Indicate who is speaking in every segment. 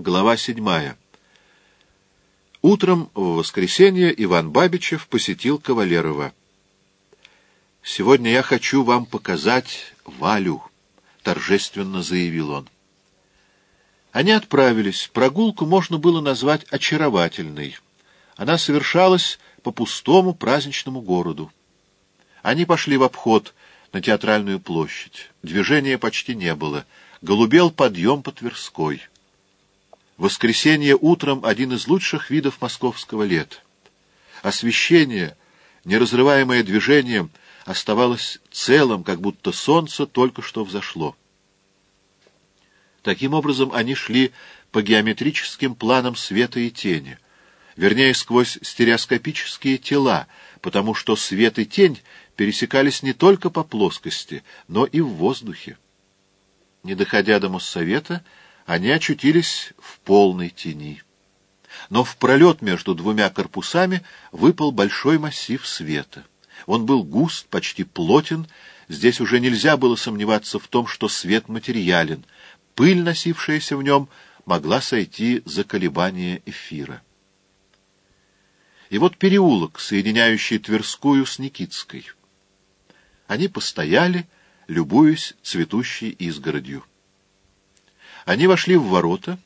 Speaker 1: Глава седьмая. Утром в воскресенье Иван Бабичев посетил Кавалерова. «Сегодня я хочу вам показать Валю», — торжественно заявил он. Они отправились. Прогулку можно было назвать очаровательной. Она совершалась по пустому праздничному городу. Они пошли в обход на театральную площадь. Движения почти не было. Голубел подъем по Тверской. Воскресенье утром — один из лучших видов московского лета. Освещение, неразрываемое движением, оставалось целым, как будто солнце только что взошло. Таким образом, они шли по геометрическим планам света и тени, вернее, сквозь стереоскопические тела, потому что свет и тень пересекались не только по плоскости, но и в воздухе. Не доходя до Моссовета, они очутились в полной тени. Но в пролет между двумя корпусами выпал большой массив света. Он был густ, почти плотен, здесь уже нельзя было сомневаться в том, что свет материален. Пыль, носившаяся в нем, могла сойти за колебания эфира. И вот переулок, соединяющий Тверскую с Никитской. Они постояли, любуясь цветущей изгородью. Они вошли в ворота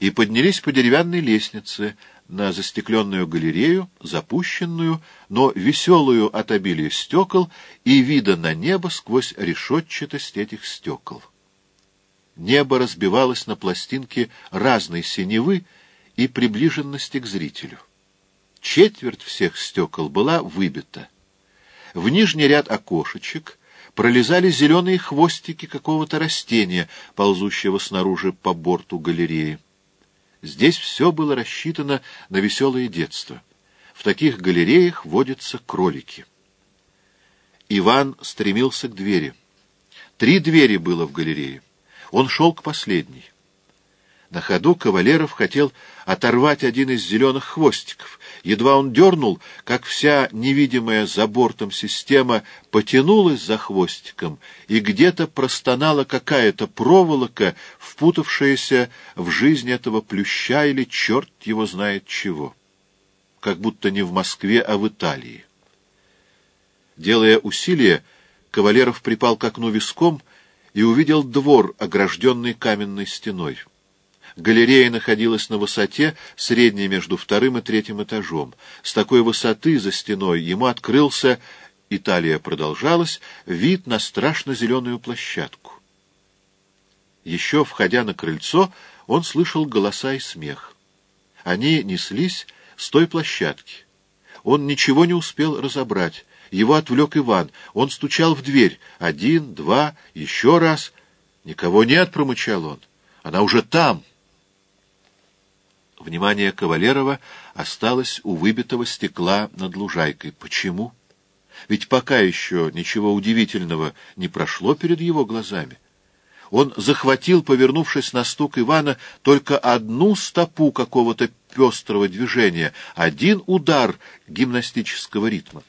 Speaker 1: и поднялись по деревянной лестнице на застекленную галерею, запущенную, но веселую от обилия стекол и вида на небо сквозь решетчатость этих стекол. Небо разбивалось на пластинки разной синевы и приближенности к зрителю. Четверть всех стекол была выбита. В нижний ряд окошечек — пролезали зеленые хвостики какого-то растения, ползущего снаружи по борту галереи. Здесь все было рассчитано на веселое детство. В таких галереях водятся кролики. Иван стремился к двери. Три двери было в галерее. Он шел к последней. На ходу Кавалеров хотел оторвать один из зеленых хвостиков. Едва он дернул, как вся невидимая за бортом система потянулась за хвостиком, и где-то простонала какая-то проволока, впутавшаяся в жизнь этого плюща или черт его знает чего. Как будто не в Москве, а в Италии. Делая усилие, Кавалеров припал к окну виском и увидел двор, огражденный каменной стеной. Галерея находилась на высоте, средней между вторым и третьим этажом. С такой высоты за стеной ему открылся, Италия продолжалась, вид на страшно зеленую площадку. Еще входя на крыльцо, он слышал голоса и смех. Они неслись с той площадки. Он ничего не успел разобрать. Его отвлек Иван. Он стучал в дверь. Один, два, еще раз. «Никого нет», — промычал он. «Она уже там». Внимание Кавалерова осталось у выбитого стекла над лужайкой. Почему? Ведь пока еще ничего удивительного не прошло перед его глазами. Он захватил, повернувшись на стук Ивана, только одну стопу какого-то пестрого движения, один удар гимнастического ритма.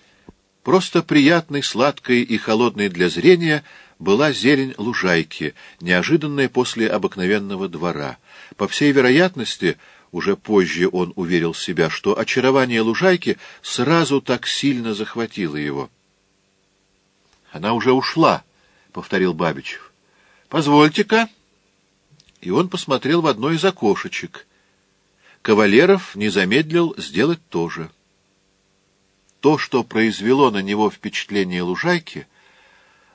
Speaker 1: Просто приятной, сладкой и холодной для зрения была зелень лужайки, неожиданная после обыкновенного двора. По всей вероятности, уже позже он уверил себя, что очарование лужайки сразу так сильно захватило его. «Она уже ушла», — повторил Бабичев. «Позвольте-ка». И он посмотрел в одно из окошечек. Кавалеров не замедлил сделать то же. То, что произвело на него впечатление лужайки,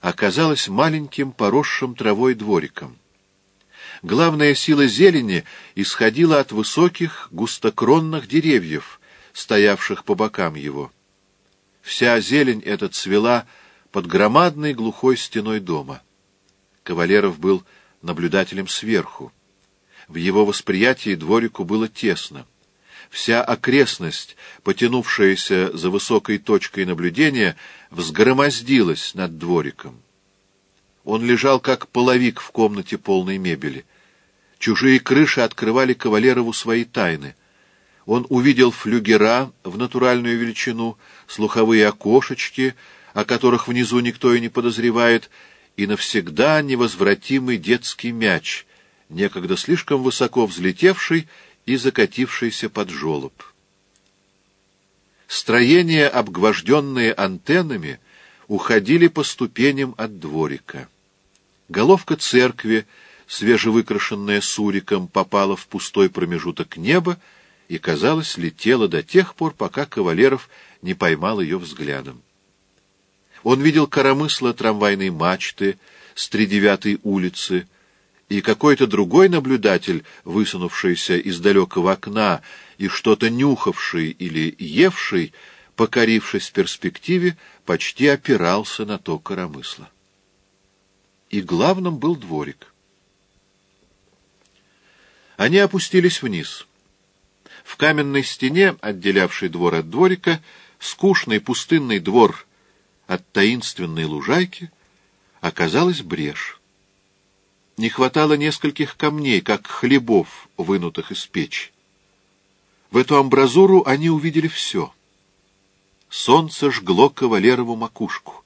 Speaker 1: оказалось маленьким поросшим травой двориком. Главная сила зелени исходила от высоких густокронных деревьев, стоявших по бокам его. Вся зелень эта цвела под громадной глухой стеной дома. Кавалеров был наблюдателем сверху. В его восприятии дворику было тесно. Вся окрестность, потянувшаяся за высокой точкой наблюдения, взгромоздилась над двориком. Он лежал как половик в комнате полной мебели. Чужие крыши открывали Кавалерову свои тайны. Он увидел флюгера в натуральную величину, слуховые окошечки, о которых внизу никто и не подозревает, и навсегда невозвратимый детский мяч, некогда слишком высоко взлетевший и закатившийся под жолоб. Строения, обгвожденные антеннами, уходили по ступеням от дворика. Головка церкви, свежевыкрашенная суриком, попала в пустой промежуток неба и, казалось, летела до тех пор, пока Кавалеров не поймал ее взглядом. Он видел коромысло трамвайной мачты с тридевятой улицы, и какой-то другой наблюдатель, высунувшийся из далекого окна и что-то нюхавший или евший, покорившись перспективе, почти опирался на то коромысло. И главным был дворик. Они опустились вниз. В каменной стене, отделявшей двор от дворика, скучный пустынный двор от таинственной лужайки, оказалась брешь. Не хватало нескольких камней, как хлебов, вынутых из печи. В эту амбразуру они увидели все. Солнце жгло кавалерову макушку.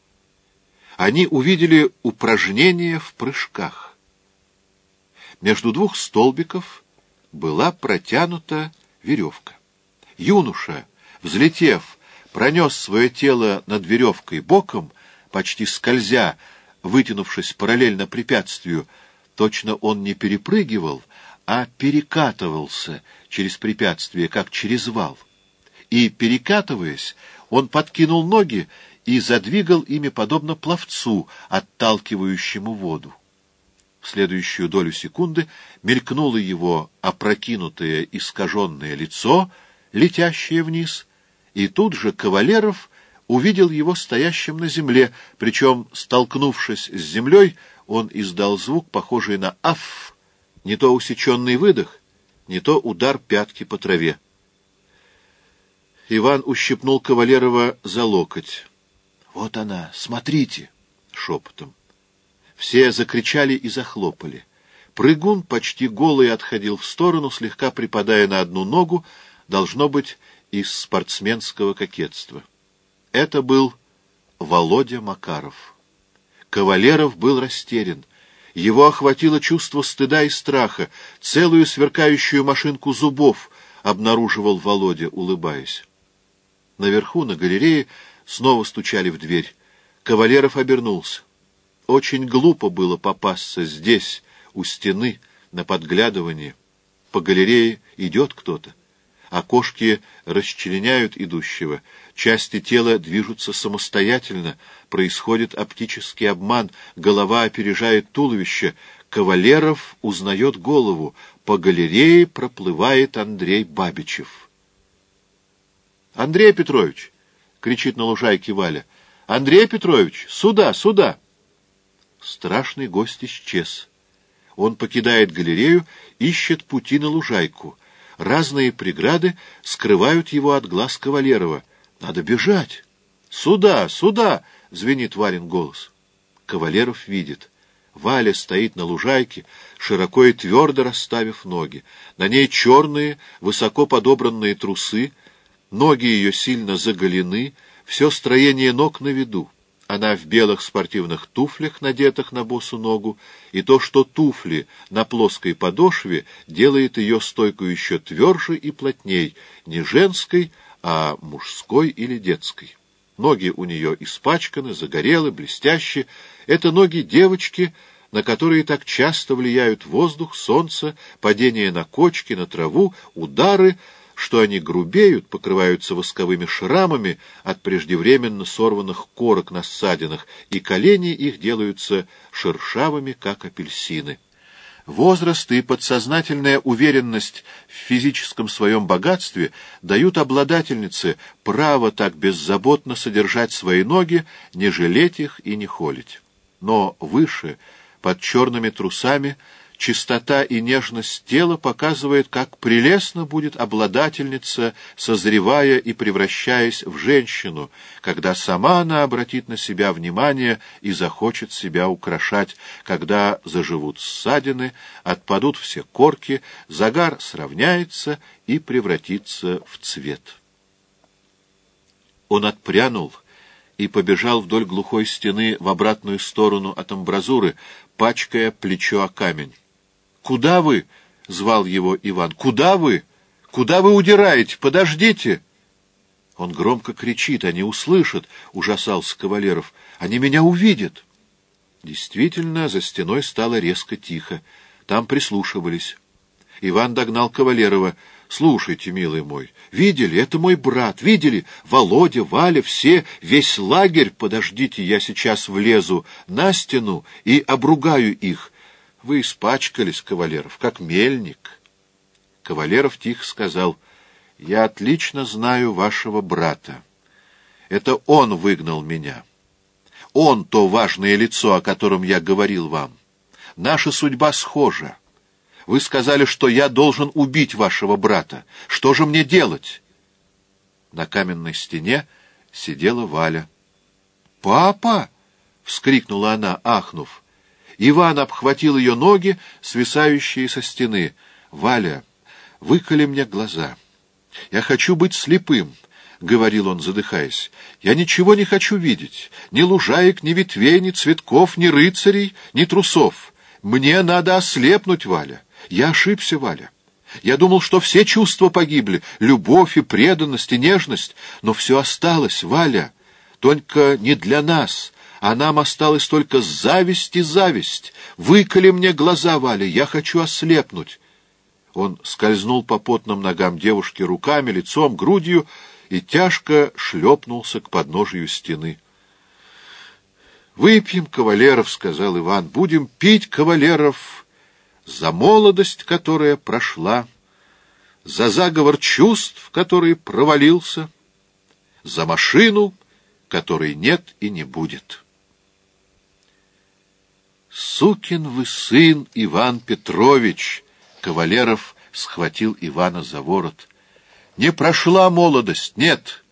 Speaker 1: Они увидели упражнение в прыжках. Между двух столбиков была протянута веревка. Юноша, взлетев, пронес свое тело над веревкой боком, почти скользя, вытянувшись параллельно препятствию, точно он не перепрыгивал, а перекатывался через препятствие, как через вал. И, перекатываясь, он подкинул ноги и задвигал ими подобно пловцу, отталкивающему воду. В следующую долю секунды мелькнуло его опрокинутое искаженное лицо, летящее вниз, и тут же Кавалеров увидел его стоящим на земле, причем, столкнувшись с землей, он издал звук, похожий на «аф», не то усеченный выдох, не то удар пятки по траве. Иван ущипнул Кавалерова за локоть. — Вот она, смотрите! — шепотом. Все закричали и захлопали. Прыгун почти голый отходил в сторону, слегка припадая на одну ногу, должно быть, из спортсменского кокетства. Это был Володя Макаров. Кавалеров был растерян. Его охватило чувство стыда и страха. Целую сверкающую машинку зубов обнаруживал Володя, улыбаясь. Наверху, на галерее, снова стучали в дверь. Кавалеров обернулся. Очень глупо было попасться здесь, у стены, на подглядывание. По галерее идет кто-то. Окошки расчленяют идущего, части тела движутся самостоятельно, происходит оптический обман, голова опережает туловище, Кавалеров узнает голову, по галерее проплывает Андрей Бабичев. «Андрей Петрович!» — кричит на лужайке Валя. «Андрей Петрович! Сюда, сюда!» Страшный гость исчез. Он покидает галерею, ищет пути на лужайку. Разные преграды скрывают его от глаз Кавалерова. Надо бежать. «Сюда! Сюда!» — звенит Вален голос. Кавалеров видит. Валя стоит на лужайке, широко и твердо расставив ноги. На ней черные, высоко подобранные трусы, ноги ее сильно заголены, все строение ног на виду. Она в белых спортивных туфлях, надетых на босу ногу, и то, что туфли на плоской подошве, делает ее стойку еще тверже и плотней, не женской, а мужской или детской. Ноги у нее испачканы, загорелы, блестящие. Это ноги девочки, на которые так часто влияют воздух, солнце, падение на кочки, на траву, удары, что они грубеют, покрываются восковыми шрамами от преждевременно сорванных корок на ссадинах, и колени их делаются шершавыми, как апельсины. Возраст и подсознательная уверенность в физическом своем богатстве дают обладательнице право так беззаботно содержать свои ноги, не жалеть их и не холить. Но выше, под черными трусами, чистота и нежность тела показывает, как прелестно будет обладательница, созревая и превращаясь в женщину, когда сама она обратит на себя внимание и захочет себя украшать, когда заживут ссадины, отпадут все корки, загар сравняется и превратится в цвет. Он отпрянул и побежал вдоль глухой стены в обратную сторону от амбразуры, пачкая плечо о камень. Куда вы? — звал его Иван. — Куда вы? Куда вы удираете? Подождите! Он громко кричит, они услышат, — ужасался Кавалеров. Они меня увидят. Действительно, за стеной стало резко тихо. Там прислушивались. Иван догнал Кавалерова. «Слушайте, милый мой, видели? Это мой брат. Видели? Володя, Валя, все, весь лагерь. Подождите, я сейчас влезу на стену и обругаю их. Вы испачкались, Кавалеров, как мельник». Кавалеров тихо сказал, «Я отлично знаю вашего брата. Это он выгнал меня. Он то важное лицо, о котором я говорил вам. Наша судьба схожа. Вы сказали, что я должен убить вашего брата. Что же мне делать?» На каменной стене сидела Валя. «Папа!» — вскрикнула она, ахнув. Иван обхватил ее ноги, свисающие со стены. «Валя, выколи мне глаза. Я хочу быть слепым». — говорил он, задыхаясь, — «я ничего не хочу видеть, ни лужаек, ни ветвей, ни цветков, ни рыцарей, ни трусов. Мне надо ослепнуть, Валя. Я ошибся, Валя. Я думал, что все чувства погибли, любовь и преданность, и нежность, но все осталось, Валя, только не для нас, а нам осталось только зависть и зависть. Выколи мне глаза, Валя, я хочу ослепнуть. Он скользнул по потным ногам девушки руками, лицом, грудью и тяжко шлепнулся к подножию стены. «Выпьем, кавалеров», — сказал Иван, — «будем пить, кавалеров» за молодость, которая прошла, за заговор чувств, который провалился, за машину, которой нет и не будет. «Сукин вы сын, Иван Петрович!» Кавалеров схватил Ивана за ворот. «Не прошла молодость, нет!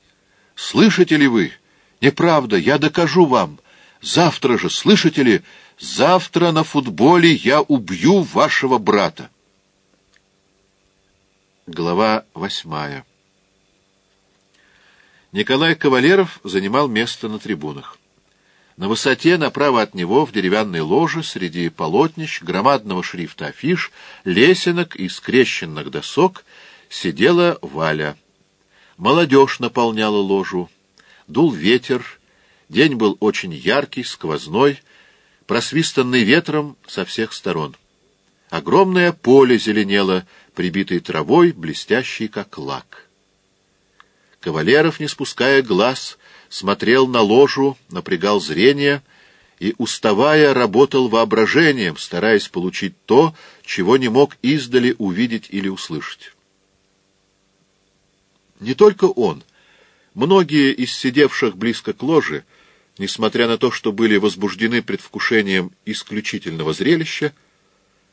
Speaker 1: Слышите ли вы? Неправда, я докажу вам. Завтра же, слышите ли, Завтра на футболе я убью вашего брата. Глава восьмая Николай Кавалеров занимал место на трибунах. На высоте, направо от него, в деревянной ложе, среди полотнищ, громадного шрифта афиш, лесенок и скрещенных досок, сидела Валя. Молодежь наполняла ложу. Дул ветер, день был очень яркий, сквозной, просвистанный ветром со всех сторон. Огромное поле зеленело, прибитой травой, блестящей как лак. Кавалеров, не спуская глаз, смотрел на ложу, напрягал зрение и, уставая, работал воображением, стараясь получить то, чего не мог издали увидеть или услышать. Не только он. Многие из сидевших близко к ложе — несмотря на то, что были возбуждены предвкушением исключительного зрелища,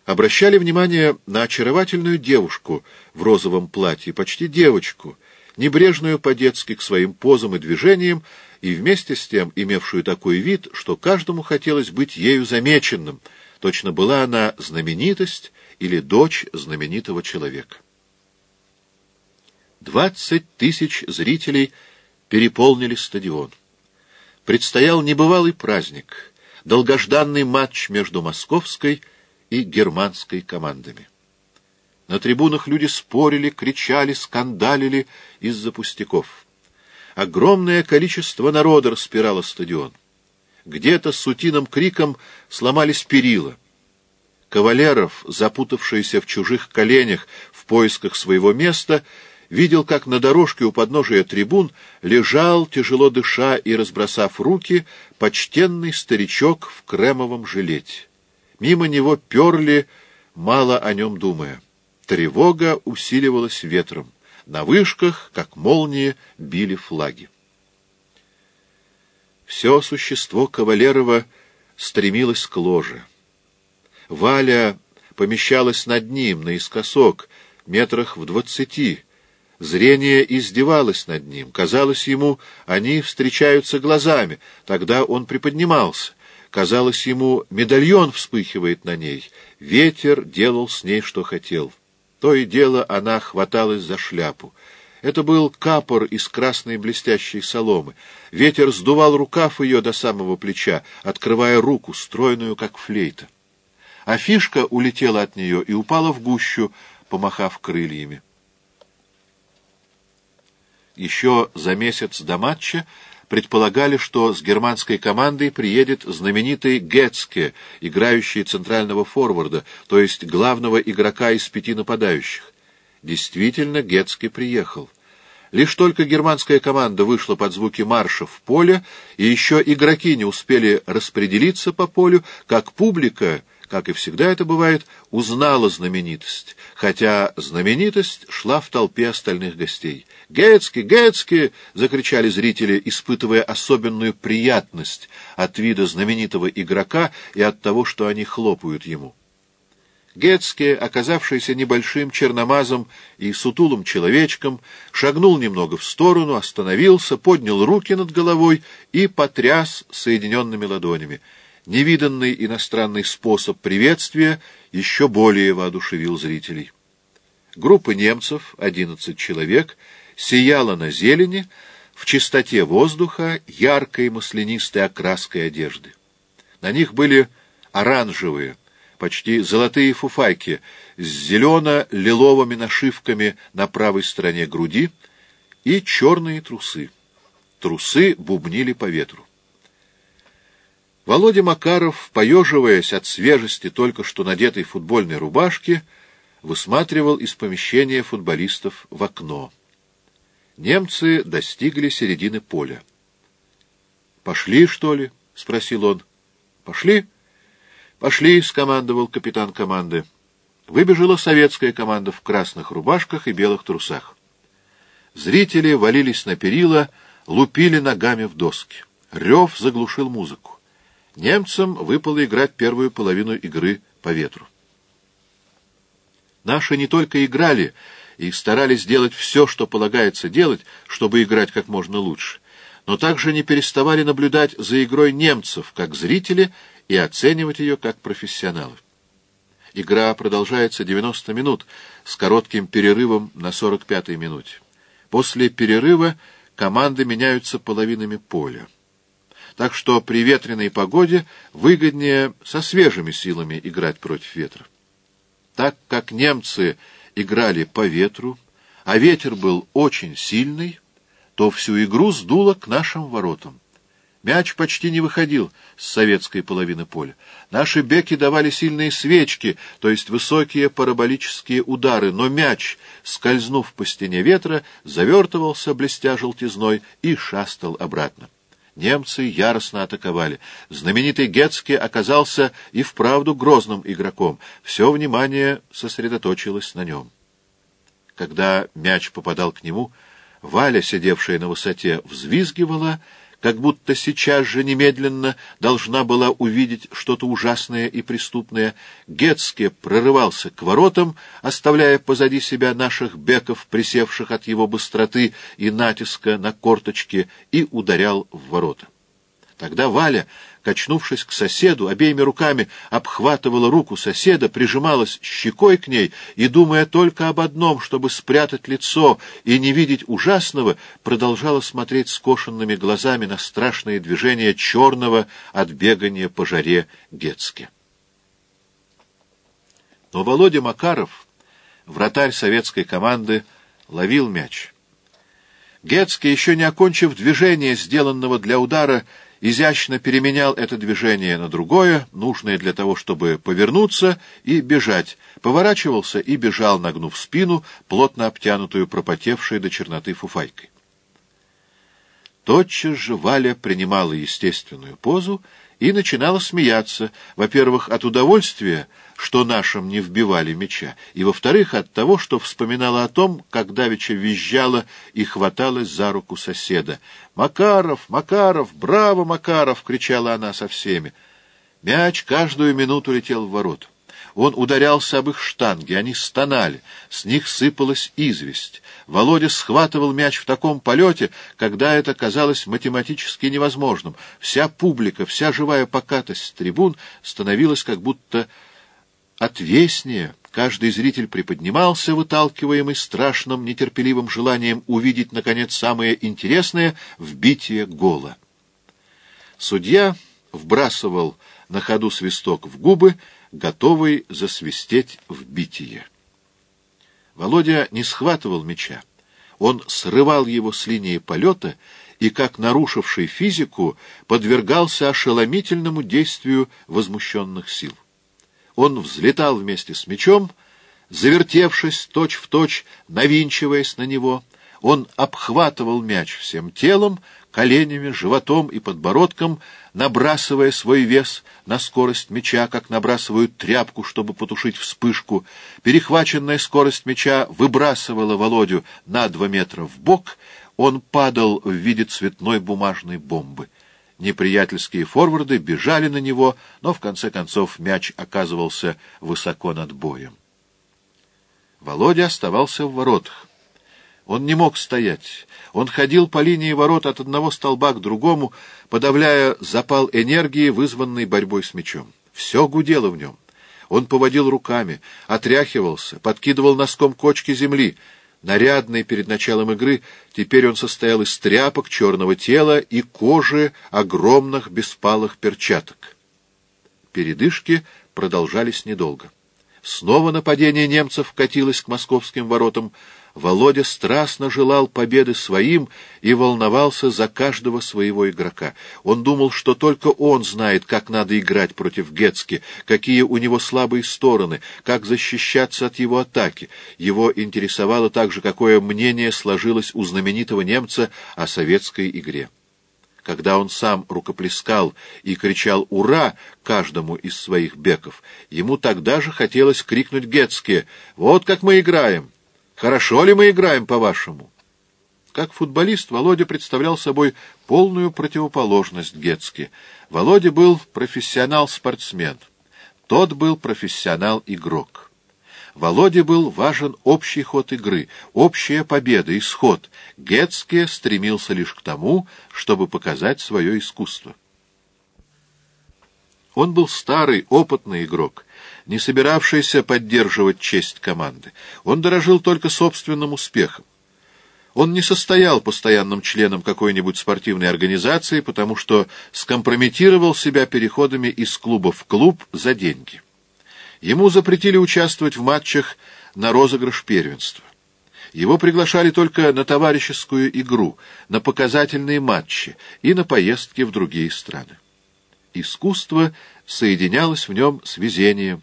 Speaker 1: обращали внимание на очаровательную девушку в розовом платье, почти девочку, небрежную по-детски к своим позам и движениям, и вместе с тем имевшую такой вид, что каждому хотелось быть ею замеченным, точно была она знаменитость или дочь знаменитого человека. Двадцать тысяч зрителей переполнили стадион предстоял небывалый праздник, долгожданный матч между московской и германской командами. На трибунах люди спорили, кричали, скандалили из-за пустяков. Огромное количество народа распирало стадион. Где-то с утиным криком сломались перила. Кавалеров, запутавшийся в чужих коленях в поисках своего места, видел, как на дорожке у подножия трибун лежал, тяжело дыша и разбросав руки, почтенный старичок в кремовом жилете. Мимо него перли, мало о нем думая. Тревога усиливалась ветром. На вышках, как молнии, били флаги. Все существо Кавалерова стремилось к ложе. Валя помещалась над ним, наискосок, метрах в двадцати, Зрение издевалось над ним. Казалось ему, они встречаются глазами. Тогда он приподнимался. Казалось ему, медальон вспыхивает на ней. Ветер делал с ней, что хотел. То и дело она хваталась за шляпу. Это был капор из красной блестящей соломы. Ветер сдувал рукав ее до самого плеча, открывая руку, стройную, как флейта. а фишка улетела от нее и упала в гущу, помахав крыльями. Еще за месяц до матча предполагали, что с германской командой приедет знаменитый Гетцке, играющий центрального форварда, то есть главного игрока из пяти нападающих. Действительно, Гетцке приехал. Лишь только германская команда вышла под звуки марша в поле, и еще игроки не успели распределиться по полю, как публика как и всегда это бывает, узнала знаменитость, хотя знаменитость шла в толпе остальных гостей. «Гетски! Гетски!» — закричали зрители, испытывая особенную приятность от вида знаменитого игрока и от того, что они хлопают ему. Гетске, оказавшийся небольшим черномазом и сутулым человечком, шагнул немного в сторону, остановился, поднял руки над головой и потряс соединенными ладонями. Невиданный иностранный способ приветствия еще более воодушевил зрителей. Группа немцев, 11 человек, сияла на зелени, в чистоте воздуха, яркой маслянистой окраской одежды. На них были оранжевые, почти золотые фуфайки с зелено-лиловыми нашивками на правой стороне груди и черные трусы. Трусы бубнили по ветру. Володя Макаров, поеживаясь от свежести только что надетой футбольной рубашки, высматривал из помещения футболистов в окно. Немцы достигли середины поля. «Пошли, что ли?» — спросил он. «Пошли?» «Пошли», — скомандовал капитан команды. Выбежала советская команда в красных рубашках и белых трусах. Зрители валились на перила, лупили ногами в доски. Рев заглушил музыку. Немцам выпало играть первую половину игры по ветру. Наши не только играли и старались делать все, что полагается делать, чтобы играть как можно лучше, но также не переставали наблюдать за игрой немцев, как зрители, и оценивать ее как профессионалы. Игра продолжается 90 минут с коротким перерывом на 45-й минуте. После перерыва команды меняются половинами поля так что при ветреной погоде выгоднее со свежими силами играть против ветра. Так как немцы играли по ветру, а ветер был очень сильный, то всю игру сдуло к нашим воротам. Мяч почти не выходил с советской половины поля. Наши беки давали сильные свечки, то есть высокие параболические удары, но мяч, скользнув по стене ветра, завертывался, блестя желтизной, и шастал обратно. Немцы яростно атаковали. Знаменитый Гетцке оказался и вправду грозным игроком. Все внимание сосредоточилось на нем. Когда мяч попадал к нему, Валя, сидевшая на высоте, взвизгивала как будто сейчас же немедленно должна была увидеть что-то ужасное и преступное. Гетске прорывался к воротам, оставляя позади себя наших беков, присевших от его быстроты и натиска на корточке, и ударял в ворота. Тогда Валя, качнувшись к соседу, обеими руками обхватывала руку соседа, прижималась щекой к ней и, думая только об одном, чтобы спрятать лицо и не видеть ужасного, продолжала смотреть скошенными глазами на страшные движения черного от бегания по жаре Гецке. Но Володя Макаров, вратарь советской команды, ловил мяч. Гецке, еще не окончив движение, сделанного для удара, изящно переменял это движение на другое, нужное для того, чтобы повернуться и бежать, поворачивался и бежал, нагнув спину, плотно обтянутую пропотевшей до черноты фуфайкой. Тотчас же Валя принимала естественную позу и начинала смеяться, во-первых, от удовольствия, что нашим не вбивали меча, и, во-вторых, от того, что вспоминала о том, как давеча визжала и хваталась за руку соседа. «Макаров! Макаров! Браво, Макаров!» — кричала она со всеми. Мяч каждую минуту летел в ворот. Он ударялся об их штанги, они стонали, с них сыпалась известь. Володя схватывал мяч в таком полете, когда это казалось математически невозможным. Вся публика, вся живая покатость трибун становилась как будто отвеснее. Каждый зритель приподнимался, выталкиваемый страшным, нетерпеливым желанием увидеть, наконец, самое интересное — вбитие гола. Судья вбрасывал на ходу свисток в губы, готовый засвистеть в битие. Володя не схватывал мяча. Он срывал его с линии полета и, как нарушивший физику, подвергался ошеломительному действию возмущенных сил. Он взлетал вместе с мячом, завертевшись точь-в-точь, точь, навинчиваясь на него. Он обхватывал мяч всем телом, коленями, животом и подбородком, набрасывая свой вес на скорость мяча, как набрасывают тряпку, чтобы потушить вспышку. Перехваченная скорость мяча выбрасывала Володю на два метра в бок, он падал в виде цветной бумажной бомбы. Неприятельские форварды бежали на него, но в конце концов мяч оказывался высоко над боем. Володя оставался в воротах. Он не мог стоять. Он ходил по линии ворот от одного столба к другому, подавляя запал энергии, вызванный борьбой с мячом. Все гудело в нем. Он поводил руками, отряхивался, подкидывал носком кочки земли. Нарядный перед началом игры, теперь он состоял из тряпок, черного тела и кожи огромных беспалых перчаток. Передышки продолжались недолго. Снова нападение немцев катилось к московским воротам. Володя страстно желал победы своим и волновался за каждого своего игрока. Он думал, что только он знает, как надо играть против Гетски, какие у него слабые стороны, как защищаться от его атаки. Его интересовало также, какое мнение сложилось у знаменитого немца о советской игре. Когда он сам рукоплескал и кричал «Ура!» каждому из своих беков, ему тогда же хотелось крикнуть Гетске «Вот как мы играем!» Хорошо ли мы играем, по-вашему? Как футболист Володя представлял собой полную противоположность Гетски. Володя был профессионал-спортсмен. Тот был профессионал-игрок. Володе был важен общий ход игры, общая победа, исход. Гетске стремился лишь к тому, чтобы показать свое искусство. Он был старый, опытный игрок, не собиравшийся поддерживать честь команды. Он дорожил только собственным успехом. Он не состоял постоянным членом какой-нибудь спортивной организации, потому что скомпрометировал себя переходами из клуба в клуб за деньги. Ему запретили участвовать в матчах на розыгрыш первенства. Его приглашали только на товарищескую игру, на показательные матчи и на поездки в другие страны. Искусство соединялось в нем с везением.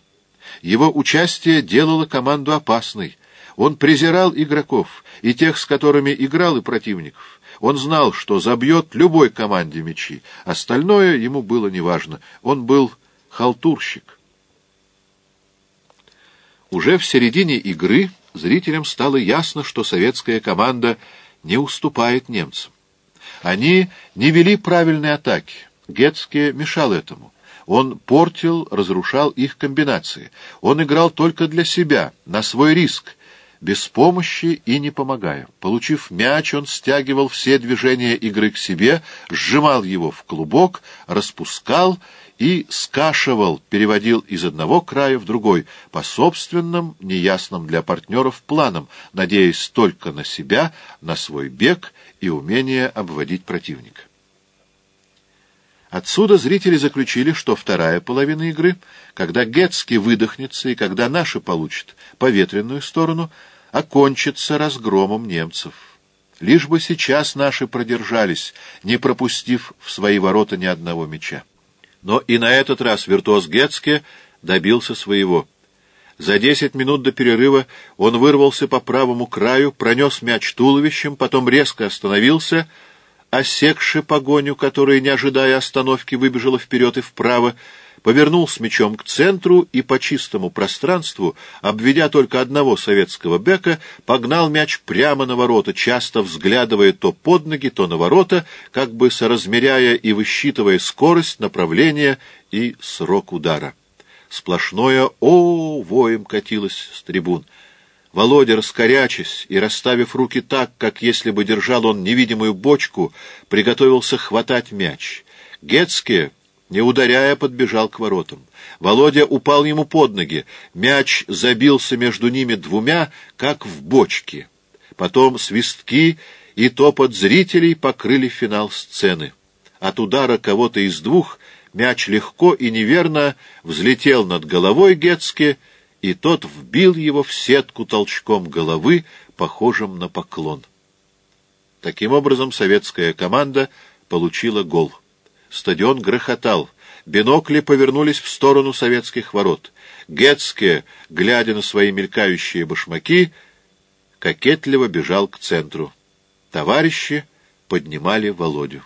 Speaker 1: Его участие делало команду опасной. Он презирал игроков, и тех, с которыми играл, и противников. Он знал, что забьет любой команде мячи. Остальное ему было неважно. Он был халтурщик. Уже в середине игры зрителям стало ясно, что советская команда не уступает немцам. Они не вели правильной атаки. Гетцке мешал этому. Он портил, разрушал их комбинации. Он играл только для себя, на свой риск, без помощи и не помогая. Получив мяч, он стягивал все движения игры к себе, сжимал его в клубок, распускал и скашивал, переводил из одного края в другой, по собственным, неясным для партнеров планам, надеясь только на себя, на свой бег и умение обводить противника. Отсюда зрители заключили, что вторая половина игры, когда Гетски выдохнется и когда наши получат поветренную сторону, окончится разгромом немцев. Лишь бы сейчас наши продержались, не пропустив в свои ворота ни одного мяча. Но и на этот раз виртуоз Гетске добился своего. За десять минут до перерыва он вырвался по правому краю, пронес мяч туловищем, потом резко остановился — осекши погоню, которая, не ожидая остановки, выбежала вперед и вправо, повернул с мечом к центру и по чистому пространству, обведя только одного советского бека, погнал мяч прямо на ворота, часто взглядывая то под ноги, то на ворота, как бы соразмеряя и высчитывая скорость, направление и срок удара. Сплошное «О!» воем катилось с трибун. Володя, раскорячась и расставив руки так, как если бы держал он невидимую бочку, приготовился хватать мяч. Гецке, не ударяя, подбежал к воротам. Володя упал ему под ноги. Мяч забился между ними двумя, как в бочке. Потом свистки и топот зрителей покрыли финал сцены. От удара кого-то из двух мяч легко и неверно взлетел над головой Гетцке, и тот вбил его в сетку толчком головы, похожим на поклон. Таким образом, советская команда получила гол. Стадион грохотал. Бинокли повернулись в сторону советских ворот. Гетцке, глядя на свои мелькающие башмаки, кокетливо бежал к центру. Товарищи поднимали Володю.